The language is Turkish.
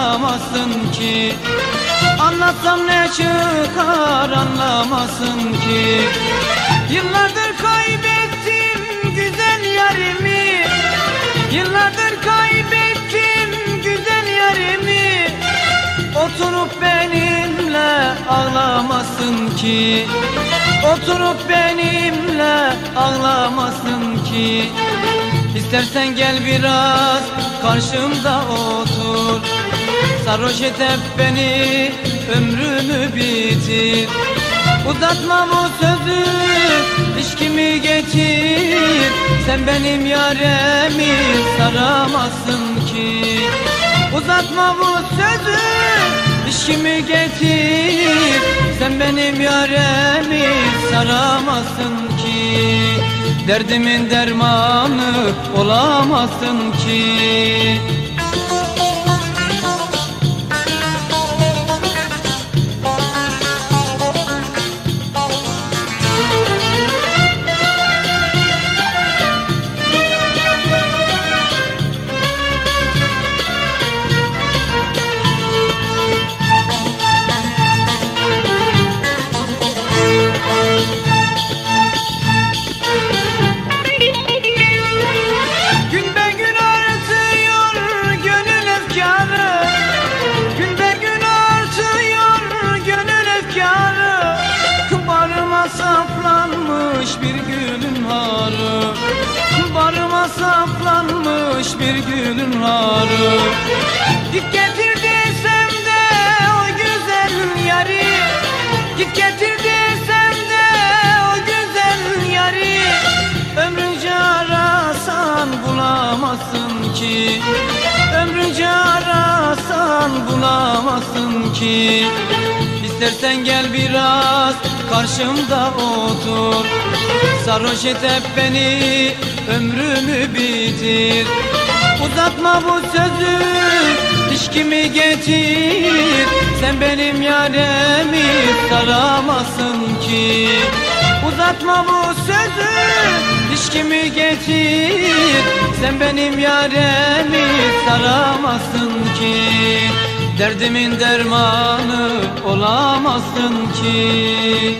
anlamazsın ki. Anlatsam ne çıkar anlamazsın ki. Yıllardır kaybettim güzel yarimi. Yıllardır kaybettim güzel yarimi. Oturup benimle ağlamasın ki. Oturup benimle ağlamasın ki. İstersen gel biraz karşımda otur Sarhoş et hep beni ömrümü bitir. Uzatma bu sözü ilişkimi getir Sen benim yaremi saramazsın ki. Uzatma bu sözü ilişkimi getir Sen benim yaremi saramazsın ki. Derdimin dermanı olamazsın ki saplanmış bir gülün harı Barıma saplanmış bir gülün harı Git getir desem de o güzel yari. Git getir desem de o güzel yari. Ömrünce arasan bulamazsın ki Arasan bulamazsın ki. İstersen gel biraz karşımda otur. Sarhoş et hep beni ömrümü bitir. Uzatma bu sözü ilişkimi getir. Sen benim yaremi saramazsın ki. Uzatma bu ilişkimi getir Sen benim yaremi saramazsın ki. Derdimin dermanı olamazsın ki